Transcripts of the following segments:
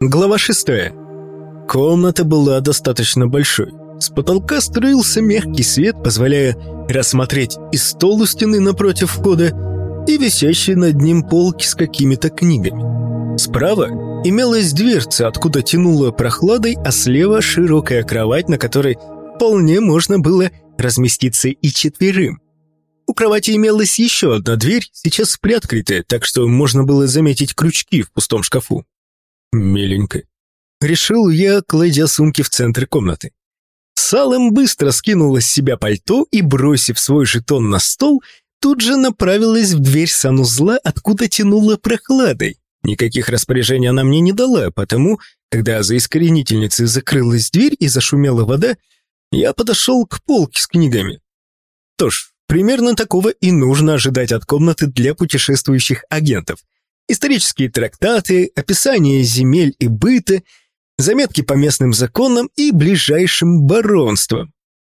Глава 6. Комната была достаточно большой. С потолка струился мягкий свет, позволяя рассмотреть и стол у стены напротив входа, и висящие над ним полки с какими-то книгами. Справа имелась дверца, откуда тянуло прохладой, а слева широкая кровать, на которой вполне можно было разместиться и четверым. У кровати имелась еще одна дверь, сейчас приоткрытая, так что можно было заметить крючки в пустом шкафу. Миленько. Решил я, кладя сумки в центр комнаты. Салем быстро скинула с себя пальто и, бросив свой жетон на стол, тут же направилась в дверь санузла, откуда тянула прохладой. Никаких распоряжений она мне не дала, потому, когда за искоренительницей закрылась дверь и зашумела вода, я подошел к полке с книгами. То ж, примерно такого и нужно ожидать от комнаты для путешествующих агентов – исторические трактаты, описание земель и быта, заметки по местным законам и ближайшим баронствам.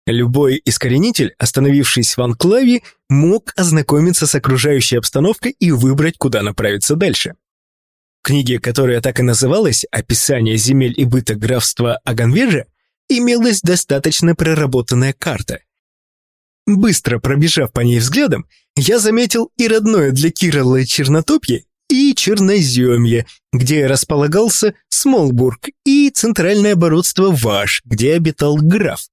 Любой искоренитель, остановившись в анклаве, мог ознакомиться с окружающей обстановкой и выбрать, куда направиться дальше. В книге, которая так и называлась «Описание земель и быта графства Аганвежа», имелась достаточно проработанная карта. Быстро пробежав по ней взглядом, я заметил и родное для Кирилла Чернотопье, и Черноземье, где располагался Смолбург, и Центральное оборудство Ваш, где обитал граф.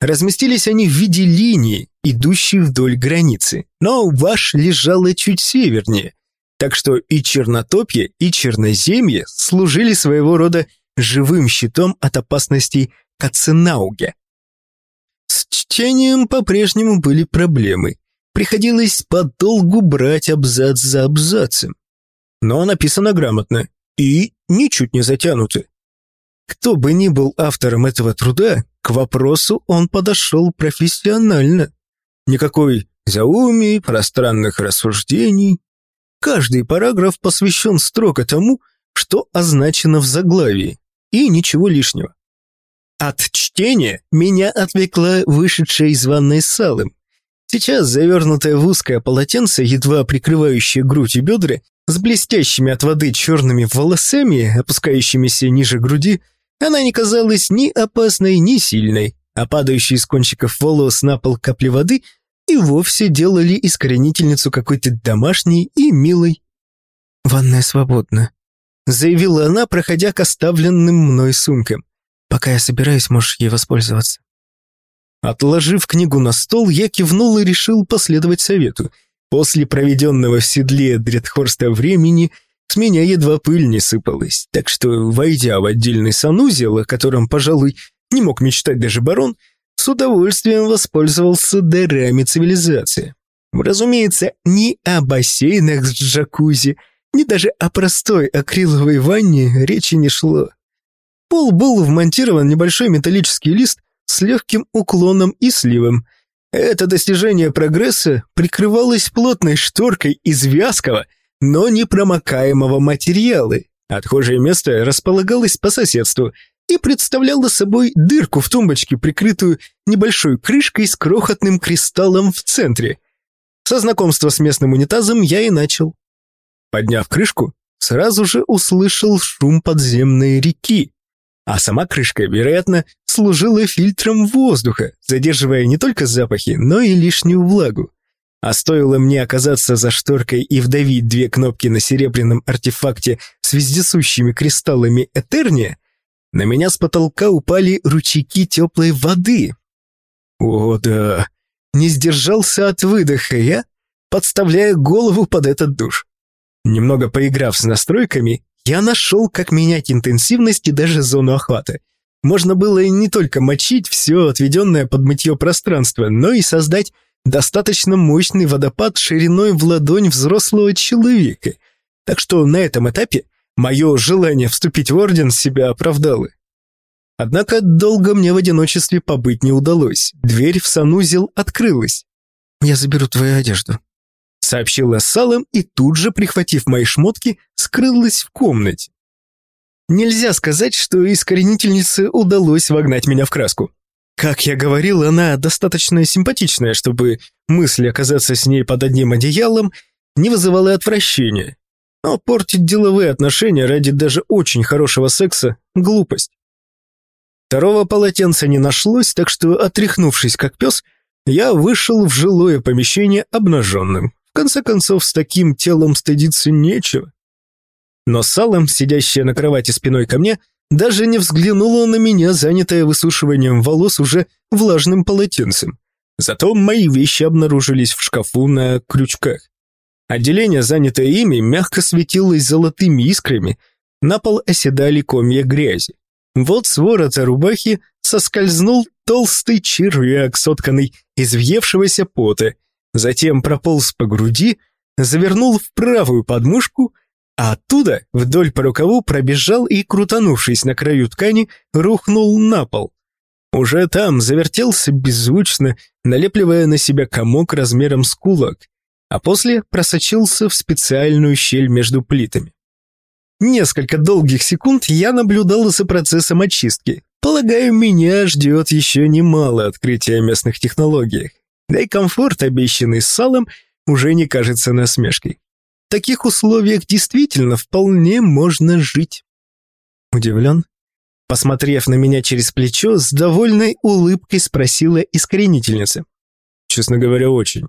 Разместились они в виде линии, идущей вдоль границы, но Ваш лежало чуть севернее, так что и Чернотопье, и Черноземье служили своего рода живым щитом от опасностей Каценауге. С чтением по-прежнему были проблемы. Приходилось подолгу брать абзац за абзацем но написано грамотно и ничуть не затянуто. Кто бы ни был автором этого труда, к вопросу он подошел профессионально. Никакой заумий, пространных рассуждений. Каждый параграф посвящен строго тому, что означено в заглавии, и ничего лишнего. От чтения меня отвлекла вышедшая из ванной салым. Сейчас, завернутая в узкое полотенце, едва прикрывающее грудь и бедра, с блестящими от воды черными волосами, опускающимися ниже груди, она не казалась ни опасной, ни сильной, а падающие из кончиков волос на пол капли воды и вовсе делали искоренительницу какой-то домашней и милой. «Ванная свободна», — заявила она, проходя к оставленным мной сумкам. «Пока я собираюсь, можешь ей воспользоваться». Отложив книгу на стол, я кивнул и решил последовать совету — После проведенного в седле Дредхорста времени с меня едва пыль не сыпалась, так что, войдя в отдельный санузел, о котором, пожалуй, не мог мечтать даже барон, с удовольствием воспользовался дарами цивилизации. Разумеется, ни о бассейнах с джакузи, ни даже о простой акриловой ванне речи не шло. Пол был вмонтирован небольшой металлический лист с легким уклоном и сливом, это достижение прогресса прикрывалось плотной шторкой из вязкого, но непромокаемого материала. Отхожее место располагалось по соседству и представляло собой дырку в тумбочке, прикрытую небольшой крышкой с крохотным кристаллом в центре. Со знакомства с местным унитазом я и начал. Подняв крышку, сразу же услышал шум подземной реки а сама крышка, вероятно, служила фильтром воздуха, задерживая не только запахи, но и лишнюю влагу. А стоило мне оказаться за шторкой и вдавить две кнопки на серебряном артефакте с вездесущими кристаллами Этерния, на меня с потолка упали ручейки теплой воды. О, да, не сдержался от выдоха я, подставляя голову под этот душ. Немного поиграв с настройками, я нашел, как менять интенсивность и даже зону охвата. Можно было не только мочить все отведенное под мытье пространство, но и создать достаточно мощный водопад шириной в ладонь взрослого человека. Так что на этом этапе мое желание вступить в орден себя оправдало. Однако долго мне в одиночестве побыть не удалось. Дверь в санузел открылась. «Я заберу твою одежду», сообщила Салом и тут же, прихватив мои шмотки, скрылась в комнате. Нельзя сказать, что искоренительнице удалось вогнать меня в краску. Как я говорил, она достаточно симпатичная, чтобы мысль оказаться с ней под одним одеялом не вызывала отвращения. Но портить деловые отношения ради даже очень хорошего секса – глупость. Второго полотенца не нашлось, так что, отряхнувшись как пес, я вышел в жилое помещение обнаженным. Конце концов, с таким телом стыдиться нечего. Но Салом, сидящая на кровати спиной ко мне, даже не взглянула на меня, занятая высушиванием волос уже влажным полотенцем. Зато мои вещи обнаружились в шкафу на крючках. Отделение, занятое ими, мягко светилось золотыми искрами, на пол оседали комья грязи. Вот с ворота рубахи соскользнул толстый червяк, сотканный из въевшегося пота, затем прополз по груди, завернул в правую подмышку, а оттуда вдоль по рукаву пробежал и, крутанувшись на краю ткани, рухнул на пол. Уже там завертелся беззвучно, налепливая на себя комок размером с кулак, а после просочился в специальную щель между плитами. Несколько долгих секунд я наблюдал за процессом очистки. Полагаю, меня ждет еще немало открытия о местных технологиях. Да и комфорт, обещанный салом, уже не кажется насмешкой. В таких условиях действительно вполне можно жить. Удивлен? Посмотрев на меня через плечо, с довольной улыбкой спросила искоренительница. Честно говоря, очень.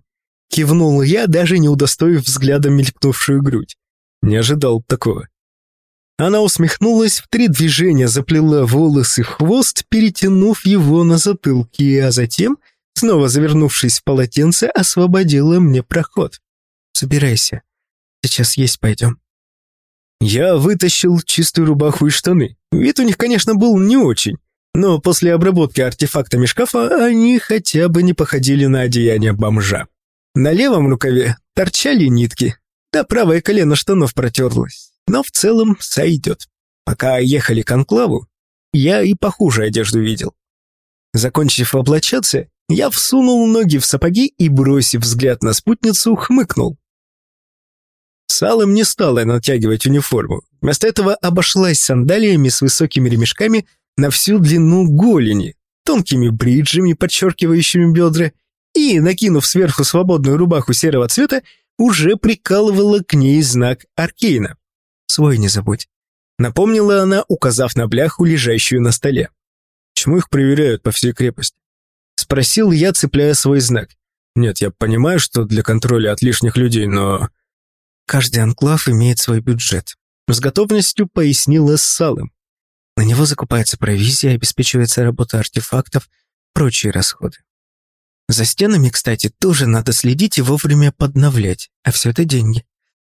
Кивнул я, даже не удостоив взглядом мелькнувшую грудь. Не ожидал такого. Она усмехнулась, в три движения заплела волосы в хвост, перетянув его на затылке, а затем, снова завернувшись в полотенце, освободила мне проход. «Собирайся. Сейчас есть пойдем». Я вытащил чистую рубаху и штаны. Вид у них, конечно, был не очень, но после обработки артефактами шкафа они хотя бы не походили на одеяние бомжа. На левом рукаве торчали нитки, да правое колено штанов протерлось но в целом сойдет. Пока ехали к анклаву, я и похуже одежду видел. Закончив облачаться, я всунул ноги в сапоги и, бросив взгляд на спутницу, хмыкнул. Салом не стала натягивать униформу. Вместо этого обошлась сандалиями с высокими ремешками на всю длину голени, тонкими бриджами, подчеркивающими бедра, и, накинув сверху свободную рубаху серого цвета, уже прикалывала к ней знак Аркейна. Свой не забудь. Напомнила она, указав на бляху, лежащую на столе. Чему их проверяют по всей крепости? Спросил я, цепляя свой знак. Нет, я понимаю, что для контроля от лишних людей, но... Каждый анклав имеет свой бюджет. С готовностью пояснила с салом. На него закупается провизия, обеспечивается работа артефактов, прочие расходы. За стенами, кстати, тоже надо следить и вовремя подновлять, а все это деньги.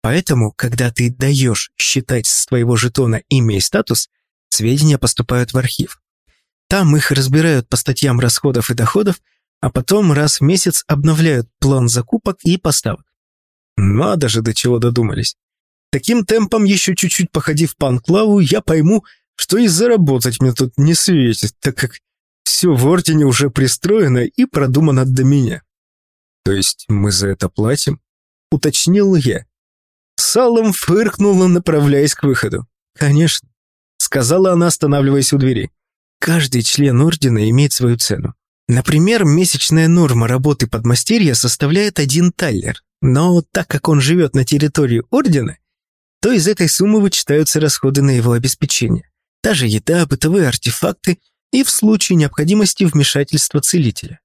Поэтому, когда ты даешь считать с твоего жетона имя и статус, сведения поступают в архив. Там их разбирают по статьям расходов и доходов, а потом раз в месяц обновляют план закупок и поставок. Надо же, до чего додумались. Таким темпом, еще чуть-чуть походив по анклаву, я пойму, что и заработать мне тут не светит, так как все в Ордене уже пристроено и продумано до меня. То есть мы за это платим? Уточнил я. Салом фыркнула, направляясь к выходу. «Конечно», — сказала она, останавливаясь у двери. «Каждый член Ордена имеет свою цену. Например, месячная норма работы подмастерья составляет один таллер, но так как он живет на территории Ордена, то из этой суммы вычитаются расходы на его обеспечение. Та же еда, бытовые артефакты и в случае необходимости вмешательства целителя.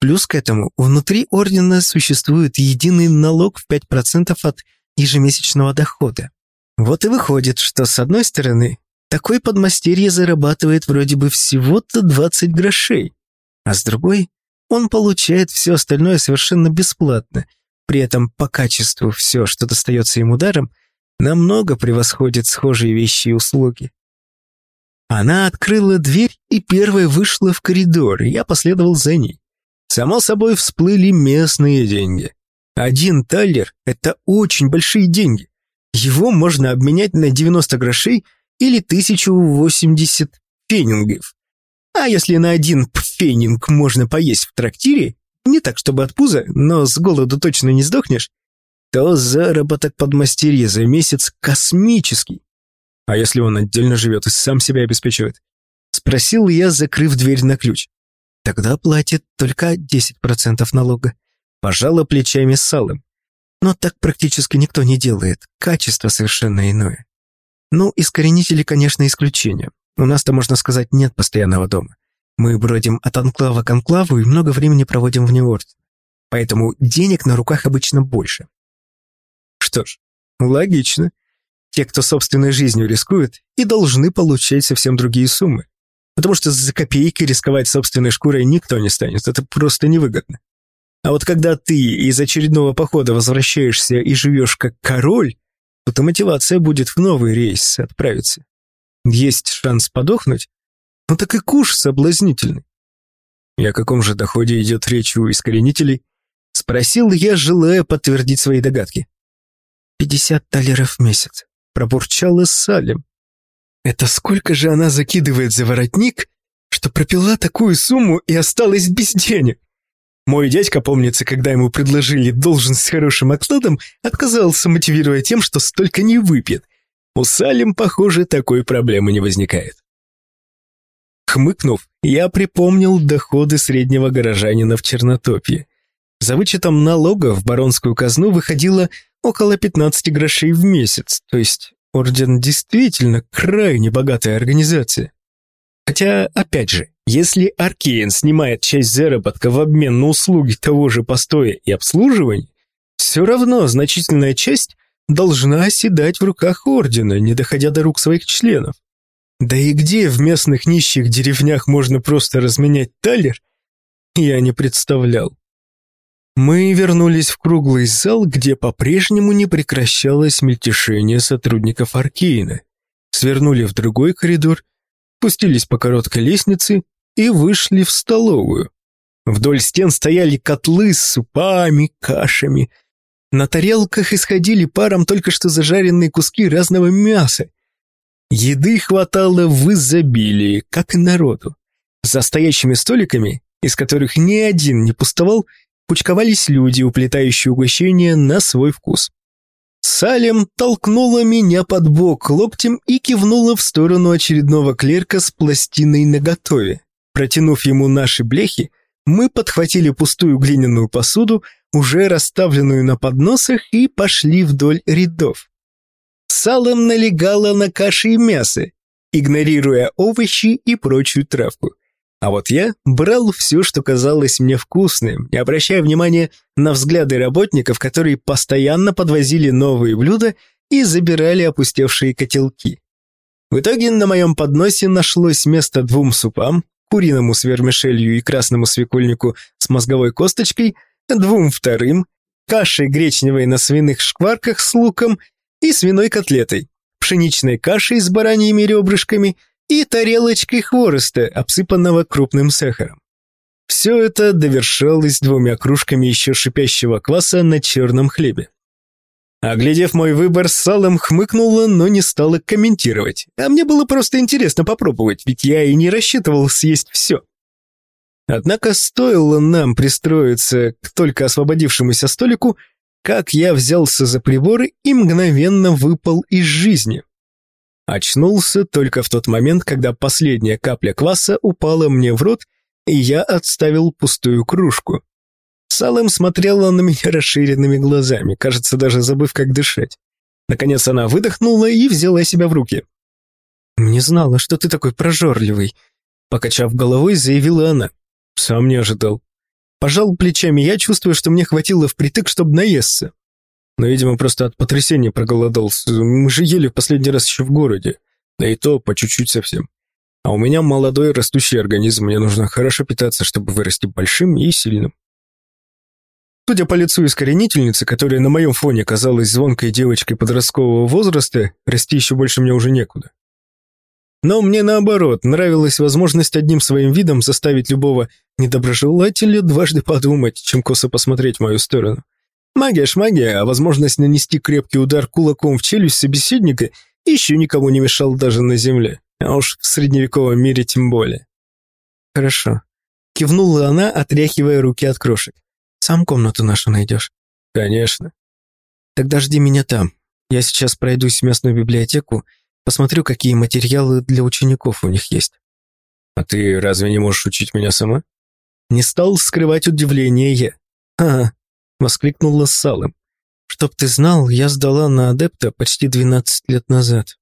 Плюс к этому, внутри Ордена существует единый налог в 5% от ежемесячного дохода. Вот и выходит, что с одной стороны, такой подмастерье зарабатывает вроде бы всего-то 20 грошей, а с другой он получает все остальное совершенно бесплатно, при этом по качеству все, что достается ему даром, намного превосходит схожие вещи и услуги. Она открыла дверь и первая вышла в коридор, и я последовал за ней. Само собой всплыли местные деньги. Один таллер – это очень большие деньги. Его можно обменять на 90 грошей или 1080 фенингов. А если на один фенинг можно поесть в трактире, не так чтобы от пуза, но с голоду точно не сдохнешь, то заработок подмастерья за месяц космический. А если он отдельно живет и сам себя обеспечивает? Спросил я, закрыв дверь на ключ. Тогда платит только 10% налога. Пожала плечами салом. Но так практически никто не делает. Качество совершенно иное. Ну, искоренители, конечно, исключение. У нас-то, можно сказать, нет постоянного дома. Мы бродим от анклава к анклаву и много времени проводим вне ордена. Поэтому денег на руках обычно больше. Что ж, логично. Те, кто собственной жизнью рискует, и должны получать совсем другие суммы. Потому что за копейки рисковать собственной шкурой никто не станет. Это просто невыгодно. А вот когда ты из очередного похода возвращаешься и живешь как король, то мотивация будет в новый рейс отправиться. Есть шанс подохнуть? Ну так и куш соблазнительный. И о каком же доходе идет речь у искоренителей? Спросил я, желая подтвердить свои догадки. «Пятьдесят талеров в месяц», — пробурчала Салем. «Это сколько же она закидывает за воротник, что пропила такую сумму и осталась без денег?» Мой дядька, помнится, когда ему предложили должность с хорошим окладом, отказался, мотивируя тем, что столько не выпьет. У Салим, похоже, такой проблемы не возникает. Хмыкнув, я припомнил доходы среднего горожанина в Чернотопье. За вычетом налога в баронскую казну выходило около 15 грошей в месяц, то есть орден действительно крайне богатая организация. Хотя, опять же, если Аркейн снимает часть заработка в обмен на услуги того же постоя и обслуживания, все равно значительная часть должна оседать в руках Ордена, не доходя до рук своих членов. Да и где в местных нищих деревнях можно просто разменять талер, я не представлял. Мы вернулись в круглый зал, где по-прежнему не прекращалось мельтешение сотрудников Аркейна, свернули в другой коридор, спустились по короткой лестнице и вышли в столовую. Вдоль стен стояли котлы с супами, кашами. На тарелках исходили паром только что зажаренные куски разного мяса. Еды хватало в изобилии, как и народу. За стоящими столиками, из которых ни один не пустовал, кучковались люди, уплетающие угощения на свой вкус. Салем толкнула меня под бок локтем и кивнула в сторону очередного клерка с пластиной наготове. Протянув ему наши блехи, мы подхватили пустую глиняную посуду, уже расставленную на подносах, и пошли вдоль рядов. Салом налегала на каши и мясо, игнорируя овощи и прочую травку. А вот я брал все, что казалось мне вкусным, не обращая внимания на взгляды работников, которые постоянно подвозили новые блюда и забирали опустевшие котелки. В итоге на моем подносе нашлось место двум супам, куриному с вермишелью и красному свекольнику с мозговой косточкой, двум вторым, кашей гречневой на свиных шкварках с луком и свиной котлетой, пшеничной кашей с бараньими ребрышками – и тарелочкой хвороста, обсыпанного крупным сахаром. Все это довершалось двумя кружками еще шипящего кваса на черном хлебе. Оглядев мой выбор, салом хмыкнула, но не стала комментировать. А мне было просто интересно попробовать, ведь я и не рассчитывал съесть все. Однако стоило нам пристроиться к только освободившемуся столику, как я взялся за приборы и мгновенно выпал из жизни. Очнулся только в тот момент, когда последняя капля кваса упала мне в рот, и я отставил пустую кружку. Салем смотрела на меня расширенными глазами, кажется, даже забыв, как дышать. Наконец она выдохнула и взяла себя в руки. «Не знала, что ты такой прожорливый», — покачав головой, заявила она. «Сам не ожидал». Пожал плечами я, чувствую, что мне хватило впритык, чтобы наесться. Но, видимо, просто от потрясения проголодался. Мы же ели в последний раз еще в городе. Да и то по чуть-чуть совсем. А у меня молодой растущий организм, мне нужно хорошо питаться, чтобы вырасти большим и сильным. Судя по лицу искоренительницы, которая на моем фоне казалась звонкой девочкой подросткового возраста, расти еще больше мне уже некуда. Но мне наоборот, нравилась возможность одним своим видом заставить любого недоброжелателя дважды подумать, чем косо посмотреть в мою сторону. Магия ж магия, а возможность нанести крепкий удар кулаком в челюсть собеседника еще никому не мешал даже на земле, а уж в средневековом мире тем более. Хорошо. Кивнула она, отряхивая руки от крошек. Сам комнату нашу найдешь? Конечно. Тогда жди меня там. Я сейчас пройдусь в местную библиотеку, посмотрю, какие материалы для учеников у них есть. А ты разве не можешь учить меня сама? Не стал скрывать удивление я. А, воскликнула Салым. Чтоб ты знал, я сдала на адепта почти 12 лет назад.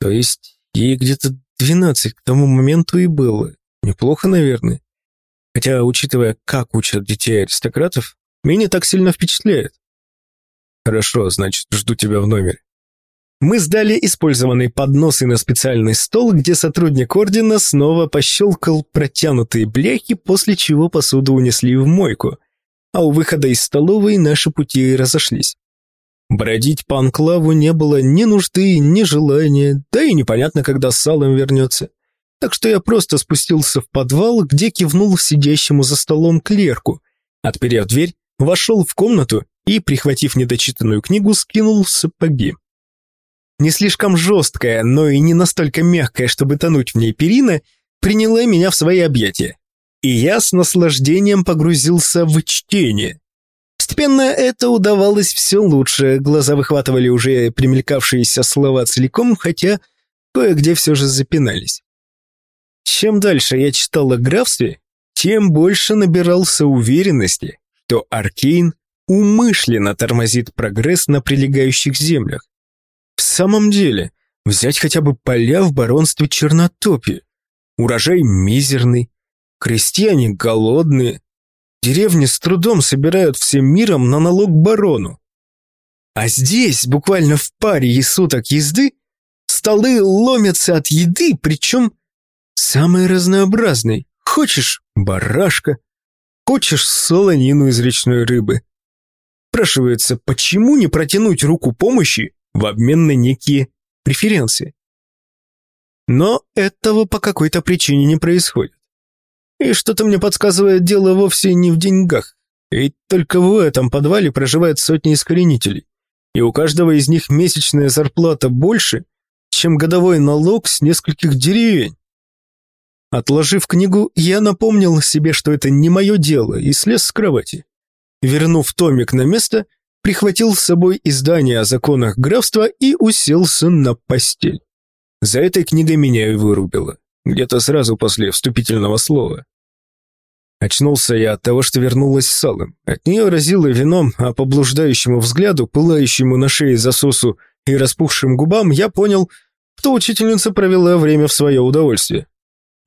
То есть ей где-то 12 к тому моменту и было. Неплохо, наверное. Хотя, учитывая, как учат детей аристократов, меня не так сильно впечатляет. Хорошо, значит, жду тебя в номере. Мы сдали использованные подносы на специальный стол, где сотрудник ордена снова пощелкал протянутые бляхи, после чего посуду унесли в мойку, а у выхода из столовой наши пути разошлись. Бродить по анклаву не было ни нужды, ни желания, да и непонятно, когда Салом вернется. Так что я просто спустился в подвал, где кивнул сидящему за столом клерку, отперев дверь, вошел в комнату и, прихватив недочитанную книгу, скинул сапоги. Не слишком жесткая, но и не настолько мягкая, чтобы тонуть в ней перина, приняла меня в свои объятия. И я с наслаждением погрузился в чтение. Постепенно это удавалось все лучше, глаза выхватывали уже примелькавшиеся слова целиком, хотя кое-где все же запинались. Чем дальше я читал о графстве, тем больше набирался уверенности, что Аркейн умышленно тормозит прогресс на прилегающих землях. В самом деле, взять хотя бы поля в баронстве Чернотопи. Урожай мизерный, крестьяне голодные, деревни с трудом собирают всем миром на налог барону. А здесь, буквально в паре и суток езды, столы ломятся от еды, причем самой разнообразной. Хочешь – барашка, хочешь – солонину из речной рыбы. Спрашивается, почему не протянуть руку помощи в обмен на некие преференции. Но этого по какой-то причине не происходит. И что-то мне подсказывает дело вовсе не в деньгах. Ведь только в этом подвале проживают сотни искоренителей. И у каждого из них месячная зарплата больше, чем годовой налог с нескольких деревень. Отложив книгу, я напомнил себе, что это не мое дело, и слез с кровати. Вернув томик на место, прихватил с собой издание о законах графства и уселся на постель. За этой книгой меня и вырубило, где-то сразу после вступительного слова. Очнулся я от того, что вернулась с салом. От нее разило вином, а по блуждающему взгляду, пылающему на шее засосу и распухшим губам, я понял, что учительница провела время в свое удовольствие.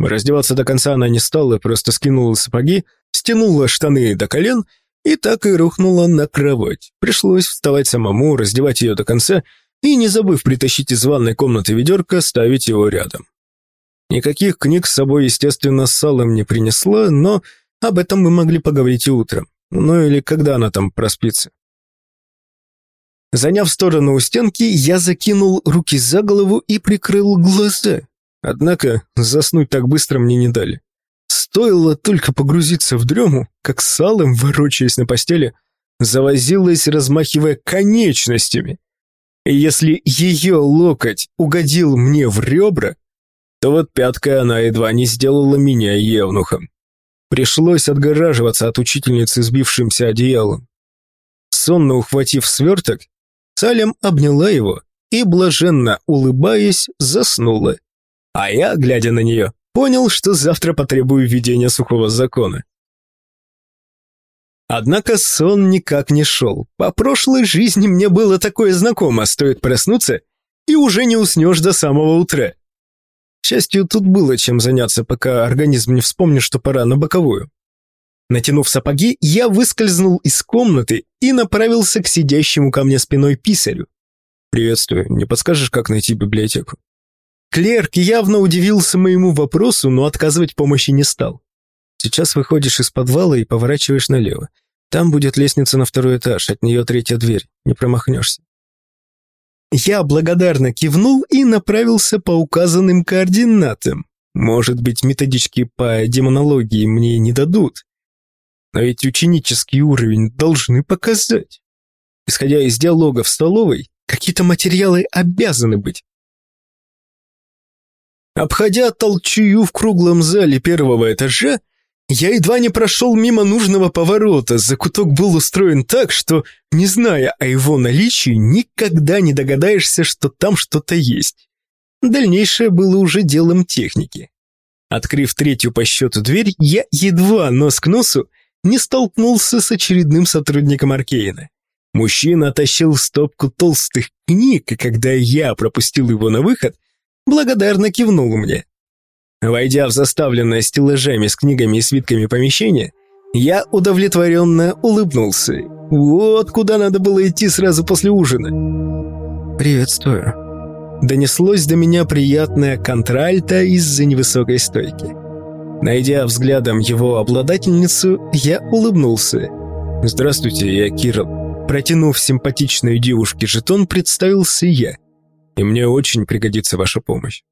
Раздеваться до конца она не стала, просто скинула сапоги, стянула штаны до колен и так и рухнула на кровать. Пришлось вставать самому, раздевать ее до конца и, не забыв притащить из ванной комнаты ведерко, ставить его рядом. Никаких книг с собой, естественно, салом не принесла, но об этом мы могли поговорить и утром. Ну или когда она там проспится. Заняв сторону у стенки, я закинул руки за голову и прикрыл глаза. Однако заснуть так быстро мне не дали. Стоило только погрузиться в дрему, как салом, ворочаясь на постели, завозилась, размахивая конечностями. И если ее локоть угодил мне в ребра, то вот пяткой она едва не сделала меня евнухом. Пришлось отгораживаться от учительницы сбившимся одеялом. Сонно ухватив сверток, Салем обняла его и, блаженно улыбаясь, заснула. А я, глядя на нее, понял, что завтра потребую введения сухого закона. Однако сон никак не шел. По прошлой жизни мне было такое знакомо, стоит проснуться, и уже не уснешь до самого утра. К счастью, тут было чем заняться, пока организм не вспомнит, что пора на боковую. Натянув сапоги, я выскользнул из комнаты и направился к сидящему ко мне спиной писарю. «Приветствую, не подскажешь, как найти библиотеку?» Клерк явно удивился моему вопросу, но отказывать помощи не стал. Сейчас выходишь из подвала и поворачиваешь налево. Там будет лестница на второй этаж, от нее третья дверь, не промахнешься. Я благодарно кивнул и направился по указанным координатам. Может быть, методички по демонологии мне не дадут. Но ведь ученический уровень должны показать. Исходя из диалога в столовой, какие-то материалы обязаны быть. Обходя толчую в круглом зале первого этажа, я едва не прошел мимо нужного поворота. Закуток был устроен так, что, не зная о его наличии, никогда не догадаешься, что там что-то есть. Дальнейшее было уже делом техники. Открыв третью по счету дверь, я едва нос к носу не столкнулся с очередным сотрудником Аркейна. Мужчина тащил стопку толстых книг, и когда я пропустил его на выход, благодарно кивнул мне. Войдя в заставленное стеллажами с книгами и свитками помещение, я удовлетворенно улыбнулся. Вот куда надо было идти сразу после ужина. «Приветствую», донеслось до меня приятное контральто из-за невысокой стойки. Найдя взглядом его обладательницу, я улыбнулся. «Здравствуйте, я Кирилл». Протянув симпатичной девушке жетон, представился я. «И мне очень пригодится ваша помощь».